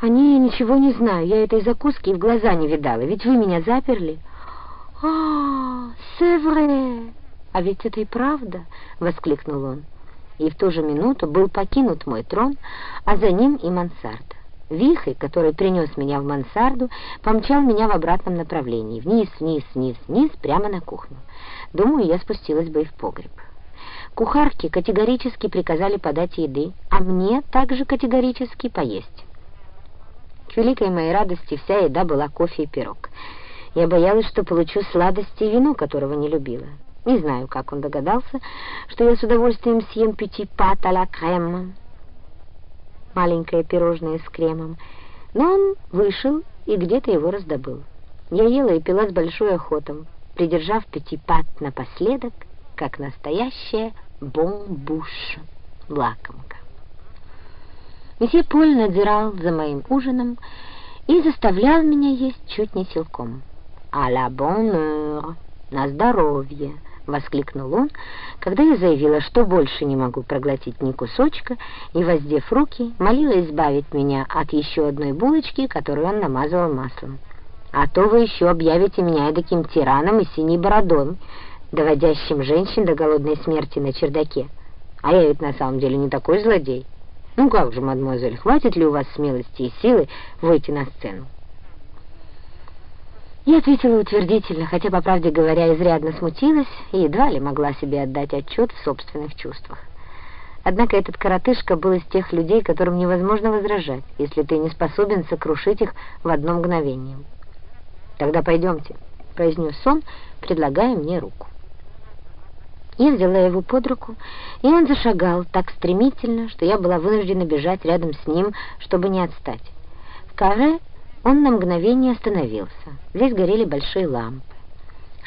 О ней я ничего не знаю, я этой закуски в глаза не видала, ведь вы меня заперли. А, севре! А ведь это и правда, воскликнул он. И в ту же минуту был покинут мой трон, а за ним и мансарда. Вихрь, который принес меня в мансарду, помчал меня в обратном направлении, вниз, вниз, вниз, вниз, прямо на кухню. Думаю, я спустилась бы и в погреб. Кухарки категорически приказали подать еды, а мне также категорически поесть. Великой моей радости вся еда была кофе и пирог. Я боялась, что получу сладости и вино, которого не любила. Не знаю, как он догадался, что я с удовольствием съем пяти пат а крем, маленькое пирожное с кремом, но он вышел и где-то его раздобыл. Я ела и пила с большой охотом, придержав пяти пат напоследок, как настоящая бомбуш, лакомка. Месье Поль надзирал за моим ужином и заставлял меня есть чуть не силком. «А ла боннeur! На здоровье!» — воскликнул он, когда я заявила, что больше не могу проглотить ни кусочка, и, воздев руки, молила избавить меня от еще одной булочки, которую он намазывал маслом. «А то вы еще объявите меня эдаким тираном и синей бородой, доводящим женщин до голодной смерти на чердаке. А я ведь на самом деле не такой злодей». «Ну как же, мадемуазель, хватит ли у вас смелости и силы выйти на сцену?» Я ответила утвердительно, хотя, по правде говоря, изрядно смутилась и едва ли могла себе отдать отчет в собственных чувствах. Однако этот коротышка был из тех людей, которым невозможно возражать, если ты не способен сокрушить их в одно мгновение. «Тогда пойдемте», — произнес он, предлагая мне руку. Я взяла его под руку, и он зашагал так стремительно, что я была вынуждена бежать рядом с ним, чтобы не отстать. В каре он на мгновение остановился. Здесь горели большие лампы.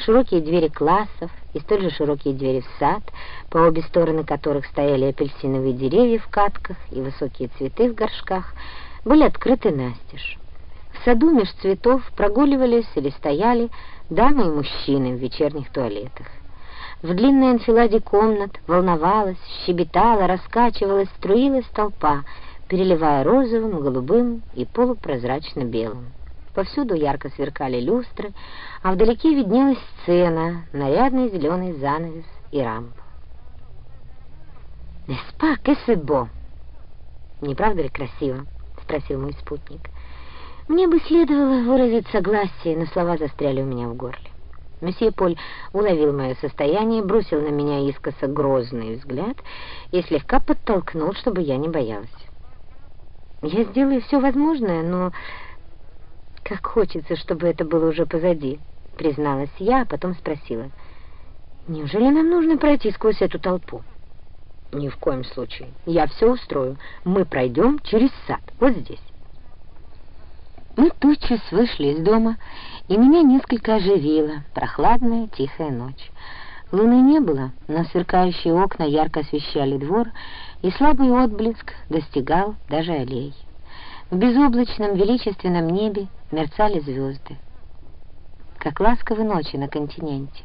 Широкие двери классов и столь же широкие двери в сад, по обе стороны которых стояли апельсиновые деревья в катках и высокие цветы в горшках, были открыты настежь. В саду меж цветов прогуливались или стояли дамы и мужчины в вечерних туалетах. В длинной анфиладе комнат волновалась, щебетала, раскачивалась, струилась толпа, переливая розовым, голубым и полупрозрачно-белым. Повсюду ярко сверкали люстры, а вдалеке виднелась сцена, нарядный зеленый занавес и рампа. «Неспа, кэсэбо!» «Не правда ли красиво?» — спросил мой спутник. Мне бы следовало выразить согласие, но слова застряли у меня в горле. Месье Поль уловил мое состояние, бросил на меня искоса грозный взгляд и слегка подтолкнул, чтобы я не боялась. «Я сделаю все возможное, но как хочется, чтобы это было уже позади», — призналась я, а потом спросила. «Неужели нам нужно пройти сквозь эту толпу?» «Ни в коем случае. Я все устрою. Мы пройдем через сад, вот здесь». Мы тотчас вышли из дома, и меня несколько оживила прохладная тихая ночь. Луны не было, но сверкающие окна ярко освещали двор, и слабый отблеск достигал даже аллей. В безоблачном величественном небе мерцали звезды. Как ласковы ночи на континенте.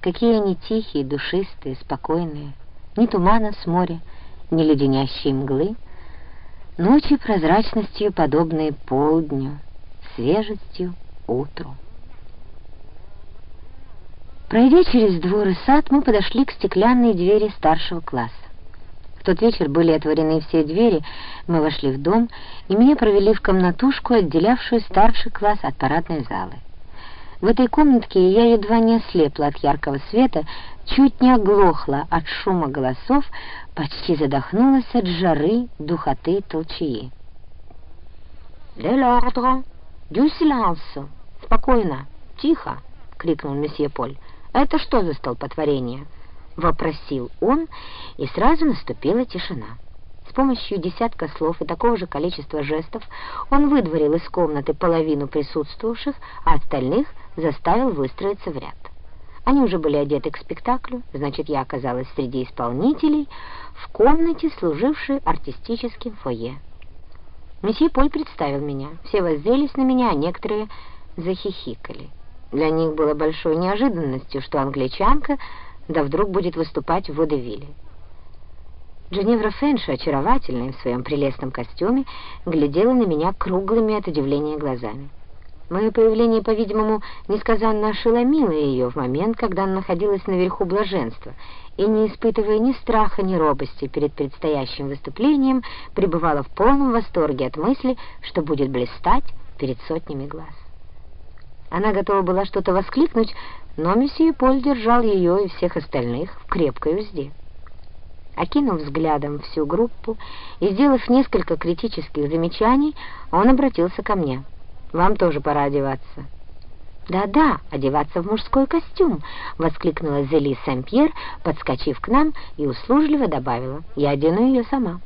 Какие они тихие, душистые, спокойные. Ни тумана с моря, ни леденящей мглы. Ночи прозрачностью подобные полдню, свежестью утру. Пройдя через двор и сад, мы подошли к стеклянной двери старшего класса. В тот вечер были отворены все двери, мы вошли в дом, и меня провели в комнатушку, отделявшую старший класс от парадной залы. В этой комнатке я едва не ослепла от яркого света, чуть не оглохла от шума голосов, почти задохнулась от жары, духоты и толчаи. «Де! Дю! Спокойно! Тихо!» — крикнул месье Поль. «Это что за столпотворение?» — вопросил он, и сразу наступила тишина. С помощью десятка слов и такого же количества жестов он выдворил из комнаты половину присутствовавших, а остальных заставил выстроиться в ряд. Они уже были одеты к спектаклю, значит, я оказалась среди исполнителей в комнате, служившей артистическим фойе. Месье Поль представил меня. Все воззрелись на меня, а некоторые захихикали. Для них было большой неожиданностью, что англичанка да вдруг будет выступать в водевиле. Дженевра Фенша, очаровательная в своем прелестном костюме, глядела на меня круглыми от удивления глазами. Мое появление, по-видимому, несказанно ошеломило ее в момент, когда она находилась наверху блаженства, и, не испытывая ни страха, ни робости перед предстоящим выступлением, пребывала в полном восторге от мысли, что будет блистать перед сотнями глаз. Она готова была что-то воскликнуть, но месье Поль держал ее и всех остальных в крепкой узде. Окинув взглядом всю группу и сделав несколько критических замечаний, он обратился ко мне — вам тоже пора одеваться». «Да-да, одеваться в мужской костюм!» — воскликнула Зели Сен-Пьер, подскочив к нам и услужливо добавила. «Я одену ее сама».